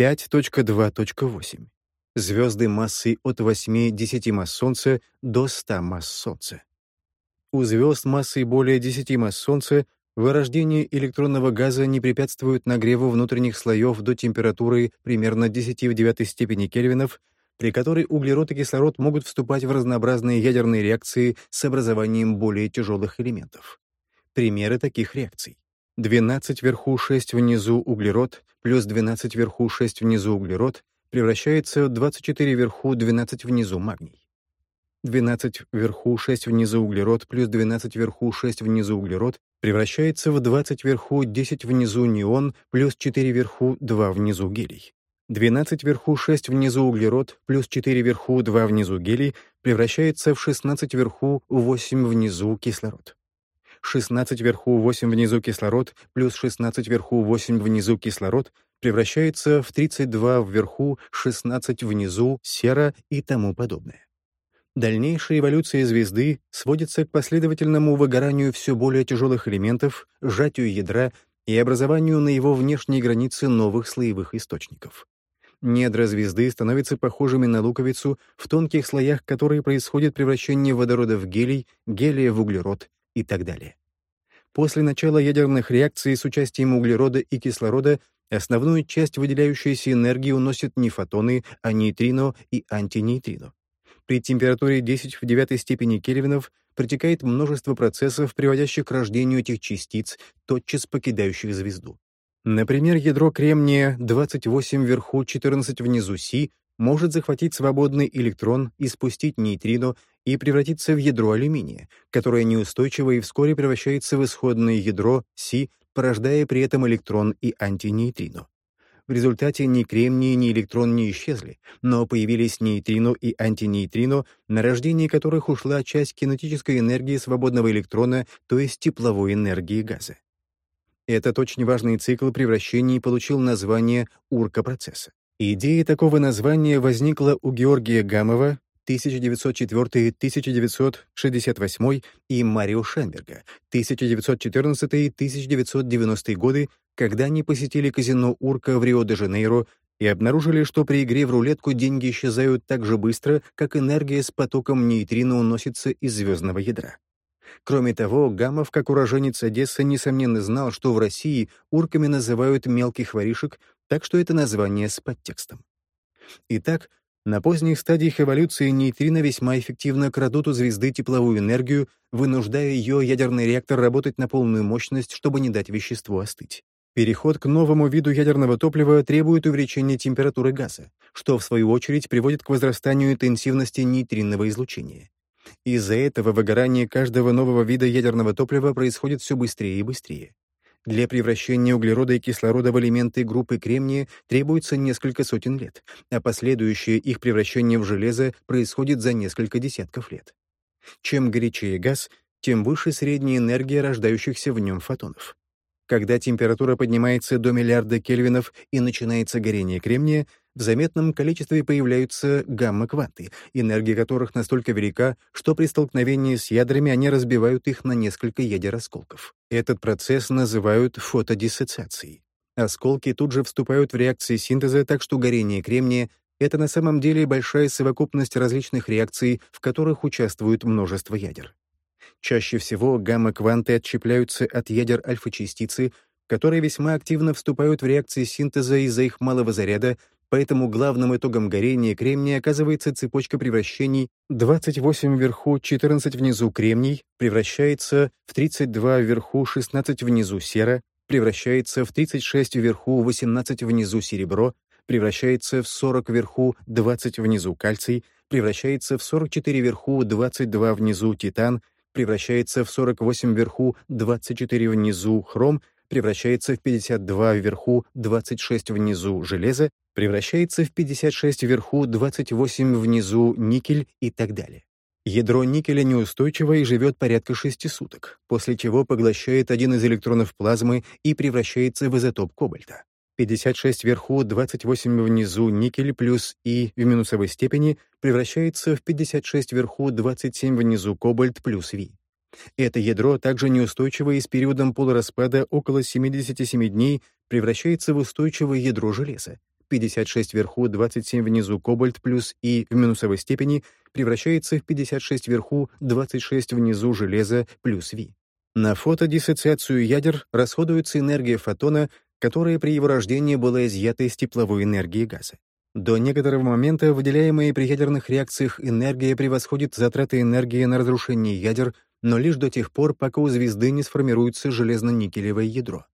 5.2.8. Звезды массой от 8-10 масс Солнца до 100 масс Солнца. У звезд массой более 10 масс Солнца вырождение электронного газа не препятствует нагреву внутренних слоев до температуры примерно 10 в девятой степени кельвинов, при которой углерод и кислород могут вступать в разнообразные ядерные реакции с образованием более тяжелых элементов. Примеры таких реакций. 12 вверху, 6 внизу углерод, плюс 12 вверху, 6 внизу углерод превращается в 24 вверху, 12 внизу магний. 12 вверху, 6 внизу углерод, плюс 12 вверху, 6 внизу углерод превращается в 20 вверху, 10 внизу неон, плюс 4 вверху, 2 внизу гелий. 12 вверху, 6 внизу углерод, плюс 4 вверху, 2 внизу гелий превращается в 16 вверху, 8 внизу кислород. 16 вверху, 8 внизу кислород, плюс 16 вверху, 8 внизу кислород превращается в 32 вверху, 16 внизу сера и тому подобное. Дальнейшая эволюция звезды сводится к последовательному выгоранию все более тяжелых элементов, сжатию ядра и образованию на его внешней границе новых слоевых источников. Недра звезды становятся похожими на луковицу, в тонких слоях которой происходит превращение водорода в гелий, гелия в углерод и так далее. После начала ядерных реакций с участием углерода и кислорода основную часть выделяющейся энергии уносят не фотоны, а нейтрино и антинейтрино. При температуре 10 в девятой степени кельвинов протекает множество процессов, приводящих к рождению этих частиц, тотчас покидающих звезду. Например, ядро кремния 28 вверху, 14 внизу Си может захватить свободный электрон и спустить нейтрино и превратиться в ядро алюминия, которое неустойчиво и вскоре превращается в исходное ядро Си, порождая при этом электрон и антинейтрино. В результате ни кремний, ни электрон не исчезли, но появились нейтрино и антинейтрино, на рождение которых ушла часть кинетической энергии свободного электрона, то есть тепловой энергии газа. Этот очень важный цикл превращений получил название Урка-процесса. Идея такого названия возникла у Георгия Гамова 1904-1968 и Марио Шенберга 1914-1990 годы, когда они посетили казино «Урка» в Рио-де-Жанейро и обнаружили, что при игре в рулетку деньги исчезают так же быстро, как энергия с потоком нейтрино уносится из звездного ядра. Кроме того, Гамов, как уроженец Одессы, несомненно знал, что в России урками называют мелких воришек, так что это название с подтекстом. Итак, на поздних стадиях эволюции нейтрино весьма эффективно крадут у звезды тепловую энергию, вынуждая ее ядерный реактор работать на полную мощность, чтобы не дать веществу остыть. Переход к новому виду ядерного топлива требует увеличения температуры газа, что, в свою очередь, приводит к возрастанию интенсивности нейтринного излучения. Из-за этого выгорание каждого нового вида ядерного топлива происходит все быстрее и быстрее. Для превращения углерода и кислорода в элементы группы кремния требуется несколько сотен лет, а последующее их превращение в железо происходит за несколько десятков лет. Чем горячее газ, тем выше средняя энергия рождающихся в нем фотонов. Когда температура поднимается до миллиарда кельвинов и начинается горение кремния, в заметном количестве появляются гамма-кванты, энергия которых настолько велика, что при столкновении с ядрами они разбивают их на несколько ядер осколков. Этот процесс называют фотодиссоциацией. Осколки тут же вступают в реакции синтеза, так что горение кремния — это на самом деле большая совокупность различных реакций, в которых участвуют множество ядер. Чаще всего гамма-кванты отщепляются от ядер альфа-частицы, которые весьма активно вступают в реакции синтеза из-за их малого заряда, поэтому главным итогом горения кремния оказывается цепочка превращений. 28 вверху, 14 внизу кремний, превращается в 32 вверху, 16 внизу сера, превращается в 36 вверху, 18 внизу серебро, превращается в 40 вверху, 20 внизу кальций, превращается в 44 вверху, 22 внизу титан, превращается в 48 вверху, 24 внизу хром, превращается в 52 вверху, 26 внизу железо, превращается в 56 вверху, 28 внизу никель и так далее. Ядро никеля неустойчиво и живет порядка 6 суток, после чего поглощает один из электронов плазмы и превращается в изотоп кобальта. 56 вверху, 28 внизу никель плюс И в минусовой степени превращается в 56 вверху, 27 внизу кобальт плюс Ви. Это ядро также неустойчиво и с периодом полураспада около 77 дней превращается в устойчивое ядро железа, 56 вверху, 27 внизу кобальт плюс И в минусовой степени превращается в 56 вверху, 26 внизу железо плюс Ви. На фотодиссоциацию ядер расходуется энергия фотона, которая при его рождении была изъята из тепловой энергии газа. До некоторого момента выделяемая при ядерных реакциях энергия превосходит затраты энергии на разрушение ядер, но лишь до тех пор, пока у звезды не сформируется железно-никелевое ядро.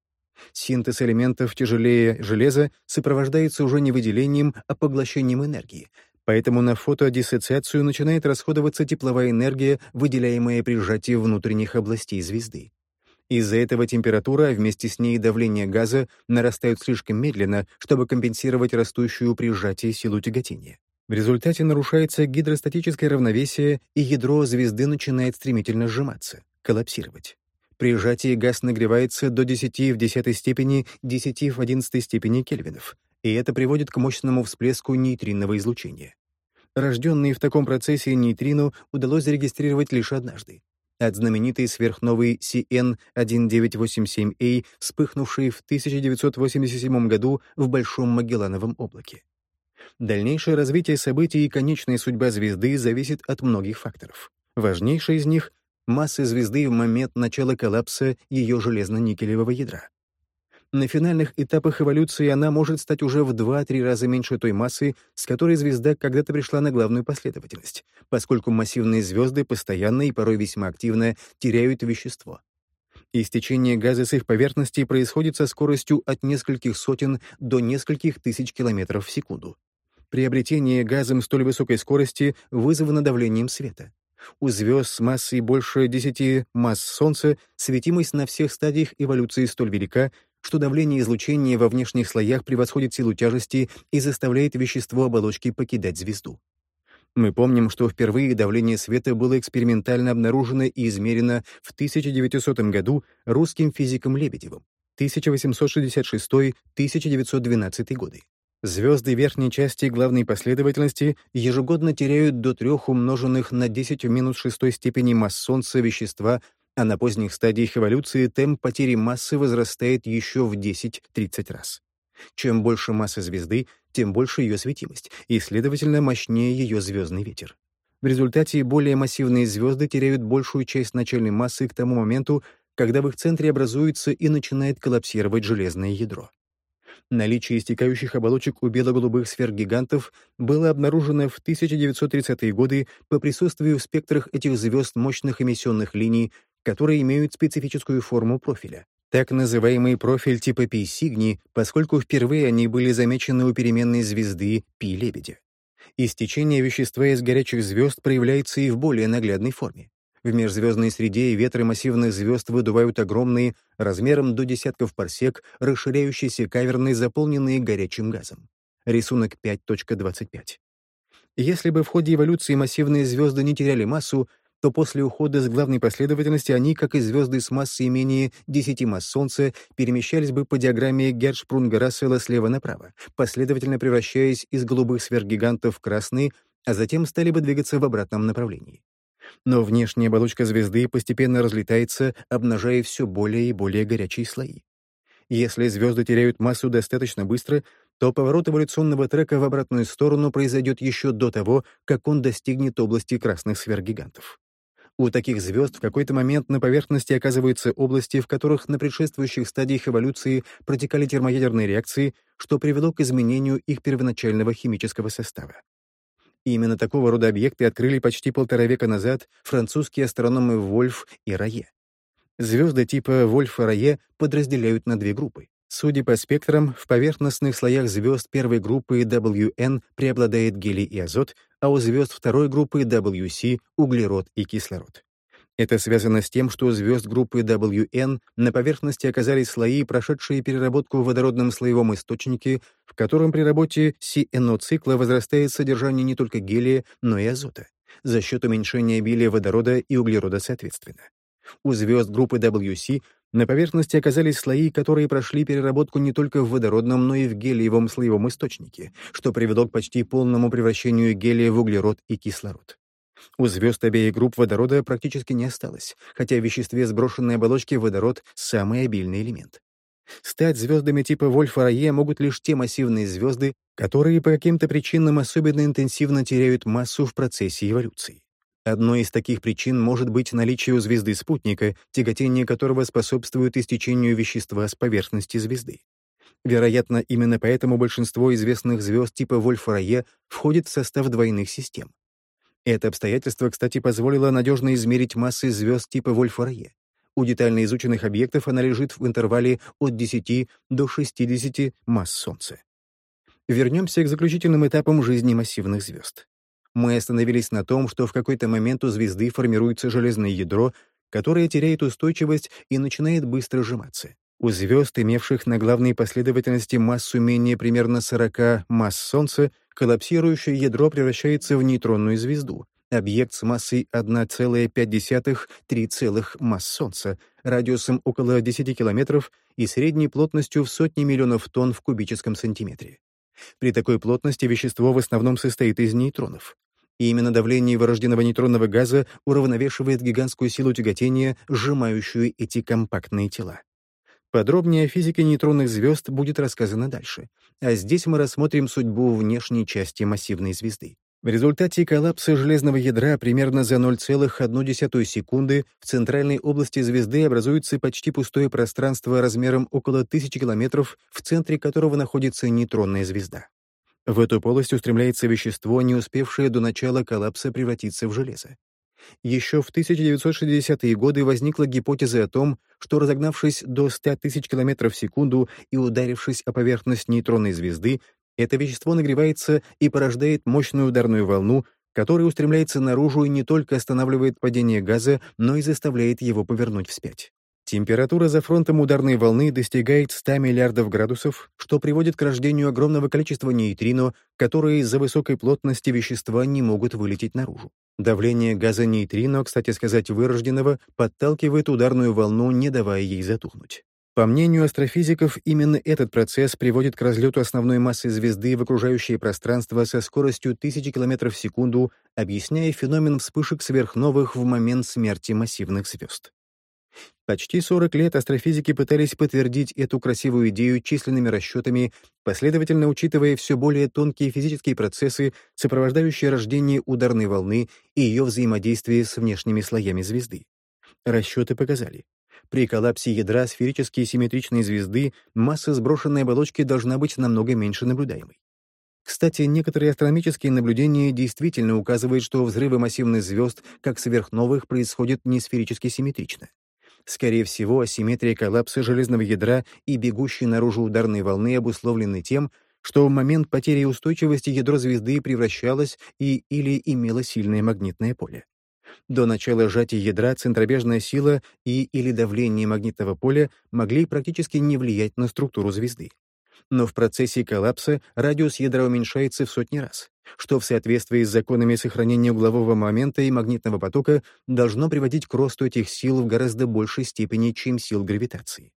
Синтез элементов тяжелее железа сопровождается уже не выделением, а поглощением энергии, поэтому на фотодиссоциацию начинает расходоваться тепловая энергия, выделяемая при сжатии внутренних областей звезды. Из-за этого температура, а вместе с ней давление газа, нарастают слишком медленно, чтобы компенсировать растущую при сжатии силу тяготения. В результате нарушается гидростатическое равновесие, и ядро звезды начинает стремительно сжиматься, коллапсировать. При сжатии газ нагревается до 10 в 10 степени 10 в 11 степени кельвинов, и это приводит к мощному всплеску нейтринного излучения. Рожденные в таком процессе нейтрино удалось зарегистрировать лишь однажды от знаменитой сверхновой CN-1987A, вспыхнувшей в 1987 году в Большом Магеллановом облаке. Дальнейшее развитие событий и конечная судьба звезды зависит от многих факторов. Важнейший из них — массы звезды в момент начала коллапса ее железно-никелевого ядра. На финальных этапах эволюции она может стать уже в 2-3 раза меньше той массы, с которой звезда когда-то пришла на главную последовательность, поскольку массивные звезды постоянно и порой весьма активно теряют вещество. Истечение газа с их поверхности происходит со скоростью от нескольких сотен до нескольких тысяч километров в секунду. Приобретение газом столь высокой скорости вызвано давлением света. У звезд с массой больше 10 масс Солнца светимость на всех стадиях эволюции столь велика, что давление излучения во внешних слоях превосходит силу тяжести и заставляет вещество оболочки покидать звезду. Мы помним, что впервые давление света было экспериментально обнаружено и измерено в 1900 году русским физиком Лебедевым, 1866-1912 годы. Звезды верхней части главной последовательности ежегодно теряют до трех умноженных на 10 в минус шестой степени масс Солнца вещества а на поздних стадиях эволюции темп потери массы возрастает еще в 10-30 раз. Чем больше масса звезды, тем больше ее светимость, и, следовательно, мощнее ее звездный ветер. В результате более массивные звезды теряют большую часть начальной массы к тому моменту, когда в их центре образуется и начинает коллапсировать железное ядро. Наличие истекающих оболочек у бело-голубых сфер-гигантов было обнаружено в 1930-е годы по присутствию в спектрах этих звезд мощных эмиссионных линий, которые имеют специфическую форму профиля. Так называемый профиль типа Пи-Сигни, поскольку впервые они были замечены у переменной звезды Пи-Лебедя. Истечение вещества из горячих звезд проявляется и в более наглядной форме. В межзвездной среде ветры массивных звезд выдувают огромные, размером до десятков парсек, расширяющиеся каверны, заполненные горячим газом. Рисунок 5.25. Если бы в ходе эволюции массивные звезды не теряли массу, то после ухода с главной последовательности они, как и звезды с массой менее 10 масс Солнца, перемещались бы по диаграмме Гершпрунга-Рассела слева направо, последовательно превращаясь из голубых сверхгигантов в красные, а затем стали бы двигаться в обратном направлении. Но внешняя оболочка звезды постепенно разлетается, обнажая все более и более горячие слои. Если звезды теряют массу достаточно быстро, то поворот эволюционного трека в обратную сторону произойдет еще до того, как он достигнет области красных сверхгигантов. У таких звезд в какой-то момент на поверхности оказываются области, в которых на предшествующих стадиях эволюции протекали термоядерные реакции, что привело к изменению их первоначального химического состава. Именно такого рода объекты открыли почти полтора века назад французские астрономы Вольф и Рае. Звезды типа Вольфа-Рае подразделяют на две группы. Судя по спектрам, в поверхностных слоях звезд первой группы WN преобладает гелий и азот, а у звезд второй группы WC — углерод и кислород. Это связано с тем, что у звезд группы WN на поверхности оказались слои, прошедшие переработку в водородном слоевом источнике, в котором при работе CNO-цикла возрастает содержание не только гелия, но и азота, за счет уменьшения обилия водорода и углерода соответственно. У звезд группы WC на поверхности оказались слои, которые прошли переработку не только в водородном, но и в гелиевом слоевом источнике, что привело к почти полному превращению гелия в углерод и кислород. У звезд обеих групп водорода практически не осталось, хотя в веществе сброшенной оболочки водород — самый обильный элемент. Стать звездами типа Вольфа-Рае могут лишь те массивные звезды, которые по каким-то причинам особенно интенсивно теряют массу в процессе эволюции. Одной из таких причин может быть наличие у звезды спутника, тяготение которого способствует истечению вещества с поверхности звезды. Вероятно, именно поэтому большинство известных звезд типа Вольфа-Рае входит в состав двойных систем. Это обстоятельство, кстати, позволило надежно измерить массы звезд типа Вольфа-Рае. У детально изученных объектов она лежит в интервале от 10 до 60 масс Солнца. Вернемся к заключительным этапам жизни массивных звезд. Мы остановились на том, что в какой-то момент у звезды формируется железное ядро, которое теряет устойчивость и начинает быстро сжиматься. У звезд, имевших на главной последовательности массу менее примерно 40 масс Солнца, коллапсирующее ядро превращается в нейтронную звезду, объект с массой 1,5-3 масс Солнца, радиусом около 10 километров и средней плотностью в сотни миллионов тонн в кубическом сантиметре. При такой плотности вещество в основном состоит из нейтронов. И именно давление вырожденного нейтронного газа уравновешивает гигантскую силу тяготения, сжимающую эти компактные тела. Подробнее о физике нейтронных звезд будет рассказано дальше, а здесь мы рассмотрим судьбу внешней части массивной звезды. В результате коллапса железного ядра примерно за 0,1 секунды в центральной области звезды образуется почти пустое пространство размером около тысячи километров, в центре которого находится нейтронная звезда. В эту полость устремляется вещество, не успевшее до начала коллапса превратиться в железо. Еще в 1960-е годы возникла гипотеза о том, что разогнавшись до 100 тысяч километров в секунду и ударившись о поверхность нейтронной звезды, это вещество нагревается и порождает мощную ударную волну, которая устремляется наружу и не только останавливает падение газа, но и заставляет его повернуть вспять. Температура за фронтом ударной волны достигает 100 миллиардов градусов, что приводит к рождению огромного количества нейтрино, которые из-за высокой плотности вещества не могут вылететь наружу. Давление газа нейтрино, кстати сказать, вырожденного, подталкивает ударную волну, не давая ей затухнуть. По мнению астрофизиков, именно этот процесс приводит к разлету основной массы звезды в окружающее пространство со скоростью 1000 км в секунду, объясняя феномен вспышек сверхновых в момент смерти массивных звезд. Почти 40 лет астрофизики пытались подтвердить эту красивую идею численными расчетами, последовательно учитывая все более тонкие физические процессы, сопровождающие рождение ударной волны и ее взаимодействие с внешними слоями звезды. Расчеты показали, при коллапсе ядра сферически симметричной звезды масса сброшенной оболочки должна быть намного меньше наблюдаемой. Кстати, некоторые астрономические наблюдения действительно указывают, что взрывы массивных звезд, как сверхновых, происходят не сферически симметрично. Скорее всего, асимметрия коллапса железного ядра и бегущей наружу ударной волны обусловлены тем, что в момент потери устойчивости ядро звезды превращалось и или имело сильное магнитное поле. До начала сжатия ядра центробежная сила и или давление магнитного поля могли практически не влиять на структуру звезды. Но в процессе коллапса радиус ядра уменьшается в сотни раз что в соответствии с законами сохранения углового момента и магнитного потока должно приводить к росту этих сил в гораздо большей степени, чем сил гравитации.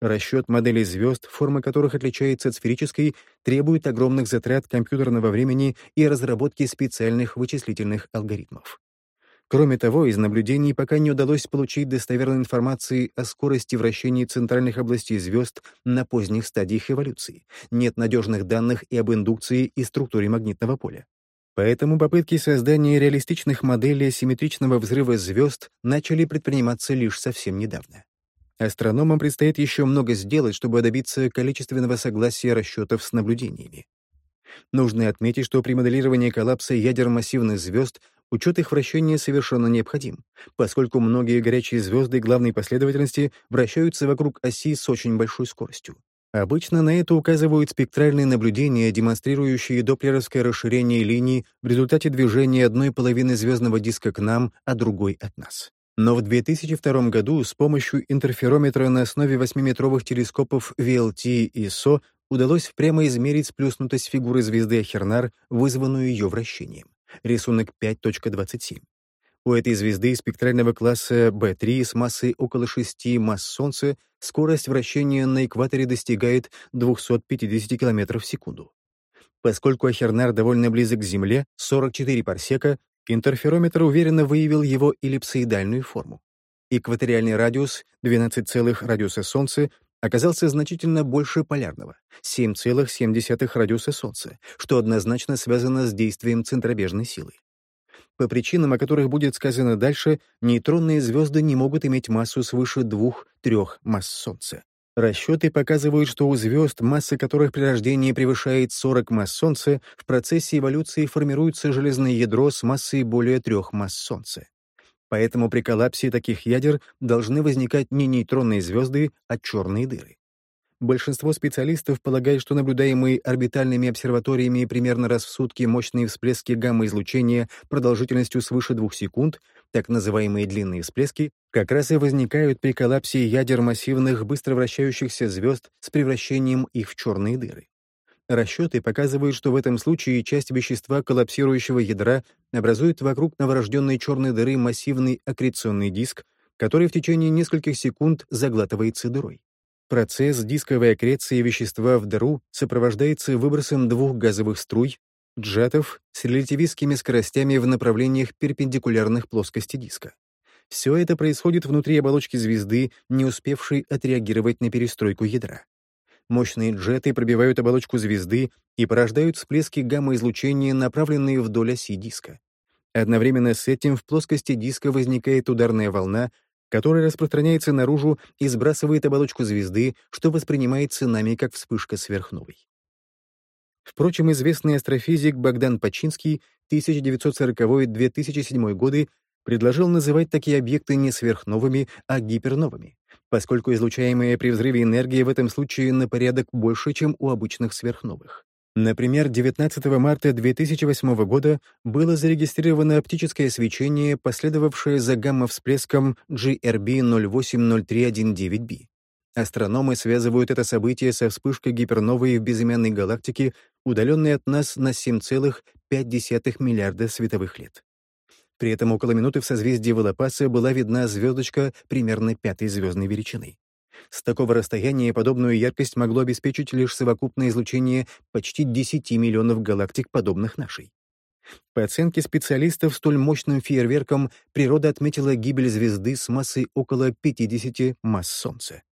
Расчет моделей звезд, форма которых отличается от сферической, требует огромных затрат компьютерного времени и разработки специальных вычислительных алгоритмов. Кроме того, из наблюдений пока не удалось получить достоверной информации о скорости вращения центральных областей звезд на поздних стадиях эволюции. Нет надежных данных и об индукции и структуре магнитного поля. Поэтому попытки создания реалистичных моделей симметричного взрыва звезд начали предприниматься лишь совсем недавно. Астрономам предстоит еще много сделать, чтобы добиться количественного согласия расчетов с наблюдениями. Нужно отметить, что при моделировании коллапса ядер массивных звезд Учет их вращения совершенно необходим, поскольку многие горячие звезды главной последовательности вращаются вокруг оси с очень большой скоростью. Обычно на это указывают спектральные наблюдения, демонстрирующие доплеровское расширение линий в результате движения одной половины звездного диска к нам, а другой от нас. Но в 2002 году с помощью интерферометра на основе 8-метровых телескопов VLT и SO удалось прямо измерить сплюснутость фигуры звезды Ахернар, вызванную ее вращением рисунок 5.27. У этой звезды спектрального класса B3 с массой около 6 масс Солнца скорость вращения на экваторе достигает 250 км в секунду. Поскольку Ахернар довольно близок к Земле, 44 парсека, интерферометр уверенно выявил его эллипсоидальную форму. Экваториальный радиус 12 целых радиуса Солнца оказался значительно больше полярного — 7,7 радиуса Солнца, что однозначно связано с действием центробежной силы. По причинам, о которых будет сказано дальше, нейтронные звезды не могут иметь массу свыше двух-трех масс Солнца. Расчеты показывают, что у звезд, масса которых при рождении превышает 40 масс Солнца, в процессе эволюции формируется железное ядро с массой более трех масс Солнца. Поэтому при коллапсе таких ядер должны возникать не нейтронные звезды, а черные дыры. Большинство специалистов полагают, что наблюдаемые орбитальными обсерваториями примерно раз в сутки мощные всплески гамма-излучения продолжительностью свыше двух секунд, так называемые длинные всплески, как раз и возникают при коллапсе ядер массивных, быстро вращающихся звезд с превращением их в черные дыры. Расчеты показывают, что в этом случае часть вещества коллапсирующего ядра образует вокруг новорожденной черной дыры массивный аккреционный диск, который в течение нескольких секунд заглатывается дырой. Процесс дисковой аккреции вещества в дыру сопровождается выбросом двух газовых струй, джетов с релятивистскими скоростями в направлениях перпендикулярных плоскости диска. Все это происходит внутри оболочки звезды, не успевшей отреагировать на перестройку ядра. Мощные джеты пробивают оболочку звезды и порождают всплески гамма-излучения, направленные вдоль оси диска. Одновременно с этим в плоскости диска возникает ударная волна, который распространяется наружу и сбрасывает оболочку звезды, что воспринимается нами как вспышка сверхновой. Впрочем, известный астрофизик Богдан Пачинский 1940-2007 годы предложил называть такие объекты не сверхновыми, а гиперновыми, поскольку излучаемая при взрыве энергия в этом случае на порядок больше, чем у обычных сверхновых. Например, 19 марта 2008 года было зарегистрировано оптическое свечение, последовавшее за гамма-всплеском GRB 080319b. Астрономы связывают это событие со вспышкой гиперновой в безымянной галактике, удаленной от нас на 7,5 миллиарда световых лет. При этом около минуты в созвездии Волопаса была видна звездочка примерно пятой звездной величины. С такого расстояния подобную яркость могло обеспечить лишь совокупное излучение почти 10 миллионов галактик, подобных нашей. По оценке специалистов, столь мощным фейерверком природа отметила гибель звезды с массой около 50 масс Солнца.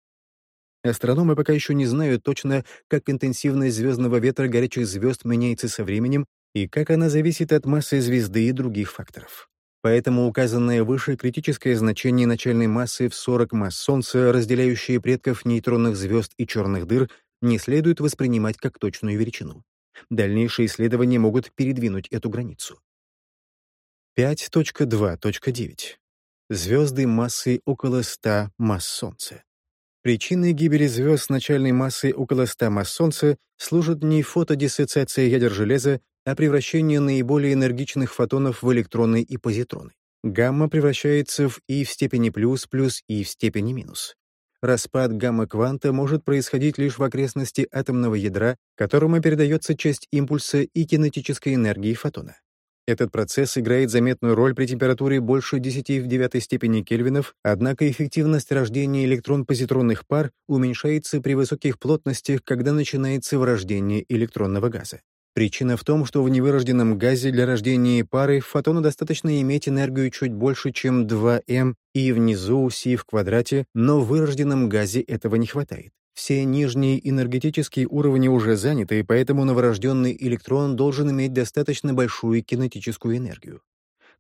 Астрономы пока еще не знают точно, как интенсивность звездного ветра горячих звезд меняется со временем и как она зависит от массы звезды и других факторов. Поэтому указанное выше критическое значение начальной массы в 40 масс Солнца, разделяющие предков нейтронных звезд и черных дыр, не следует воспринимать как точную величину. Дальнейшие исследования могут передвинуть эту границу. 5.2.9. Звезды массой около 100 масс Солнца. Причиной гибели звезд с начальной массой около 100 масс Солнца служит не фотодиссоциация ядер железа, а превращение наиболее энергичных фотонов в электроны и позитроны. Гамма превращается в И в степени плюс плюс И в степени минус. Распад гамма-кванта может происходить лишь в окрестности атомного ядра, которому передается часть импульса и кинетической энергии фотона. Этот процесс играет заметную роль при температуре больше 10 в девятой степени кельвинов, однако эффективность рождения электрон-позитронных пар уменьшается при высоких плотностях, когда начинается вырождение электронного газа. Причина в том, что в невырожденном газе для рождения пары фотону достаточно иметь энергию чуть больше, чем 2m и внизу c в квадрате, но в вырожденном газе этого не хватает. Все нижние энергетические уровни уже заняты, поэтому новорожденный электрон должен иметь достаточно большую кинетическую энергию.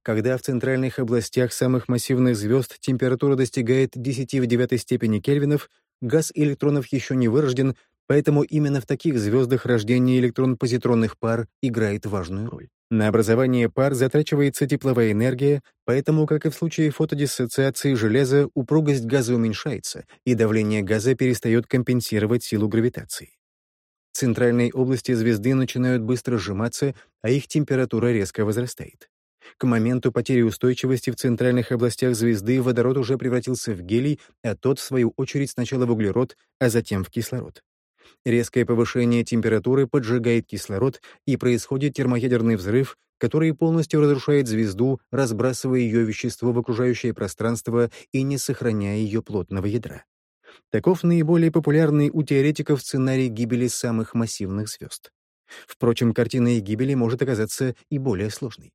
Когда в центральных областях самых массивных звезд температура достигает 10 в девятой степени кельвинов, газ электронов еще не вырожден, Поэтому именно в таких звездах рождение электрон-позитронных пар играет важную роль. На образование пар затрачивается тепловая энергия, поэтому, как и в случае фотодиссоциации железа, упругость газа уменьшается, и давление газа перестает компенсировать силу гравитации. Центральные области звезды начинают быстро сжиматься, а их температура резко возрастает. К моменту потери устойчивости в центральных областях звезды водород уже превратился в гелий, а тот, в свою очередь, сначала в углерод, а затем в кислород. Резкое повышение температуры поджигает кислород, и происходит термоядерный взрыв, который полностью разрушает звезду, разбрасывая ее вещество в окружающее пространство и не сохраняя ее плотного ядра. Таков наиболее популярный у теоретиков сценарий гибели самых массивных звезд. Впрочем, картина их гибели может оказаться и более сложной.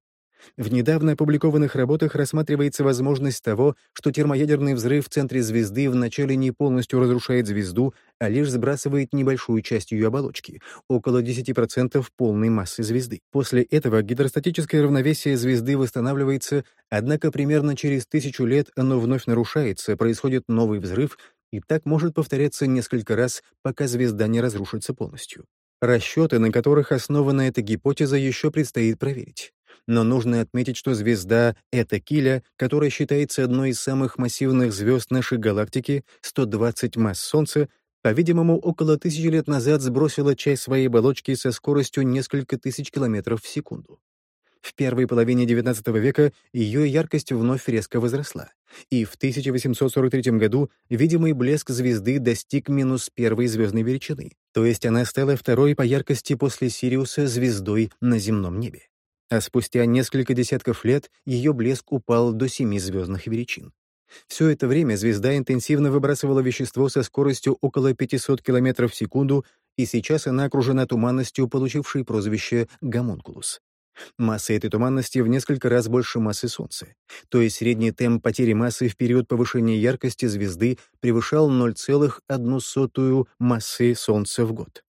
В недавно опубликованных работах рассматривается возможность того, что термоядерный взрыв в центре звезды вначале не полностью разрушает звезду, а лишь сбрасывает небольшую часть ее оболочки, около 10% полной массы звезды. После этого гидростатическое равновесие звезды восстанавливается, однако примерно через тысячу лет оно вновь нарушается, происходит новый взрыв, и так может повторяться несколько раз, пока звезда не разрушится полностью. Расчеты, на которых основана эта гипотеза, еще предстоит проверить но нужно отметить, что звезда Эта Киля, которая считается одной из самых массивных звезд нашей галактики, 120 масс Солнца, по-видимому, около тысячи лет назад сбросила часть своей оболочки со скоростью несколько тысяч километров в секунду. В первой половине XIX века ее яркость вновь резко возросла, и в 1843 году видимый блеск звезды достиг минус первой звездной величины, то есть она стала второй по яркости после Сириуса звездой на земном небе а спустя несколько десятков лет ее блеск упал до семи звездных величин. Все это время звезда интенсивно выбрасывала вещество со скоростью около 500 км в секунду, и сейчас она окружена туманностью, получившей прозвище гомункулус. Масса этой туманности в несколько раз больше массы Солнца, то есть средний темп потери массы в период повышения яркости звезды превышал 0,1 массы Солнца в год.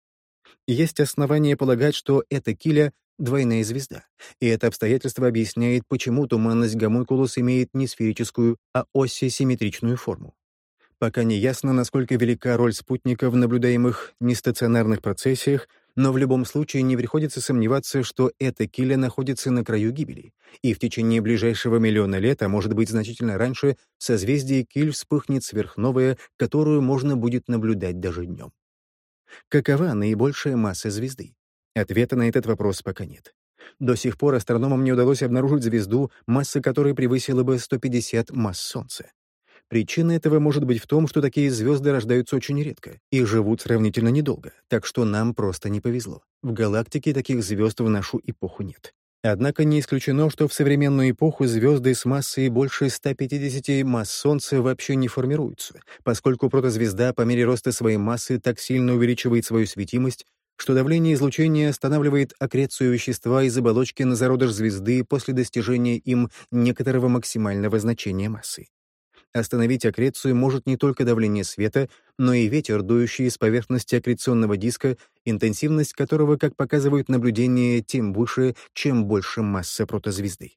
Есть основания полагать, что эта киля двойная звезда, и это обстоятельство объясняет, почему туманность гомункулус имеет не сферическую, а оси-симметричную форму. Пока не ясно, насколько велика роль спутника в наблюдаемых нестационарных процессиях, но в любом случае не приходится сомневаться, что эта киля находится на краю гибели, и в течение ближайшего миллиона лет, а может быть значительно раньше, в созвездии Киль вспыхнет сверхновая, которую можно будет наблюдать даже днем. Какова наибольшая масса звезды? Ответа на этот вопрос пока нет. До сих пор астрономам не удалось обнаружить звезду, масса которой превысила бы 150 масс Солнца. Причина этого может быть в том, что такие звезды рождаются очень редко и живут сравнительно недолго, так что нам просто не повезло. В галактике таких звезд в нашу эпоху нет. Однако не исключено, что в современную эпоху звезды с массой больше 150 масс Солнца вообще не формируются, поскольку протозвезда по мере роста своей массы так сильно увеличивает свою светимость, что давление излучения останавливает аккрецию вещества из оболочки на зародыш звезды после достижения им некоторого максимального значения массы. Остановить аккрецию может не только давление света, но и ветер, дующий с поверхности аккреционного диска, интенсивность которого, как показывают наблюдения, тем выше, чем больше масса протозвезды.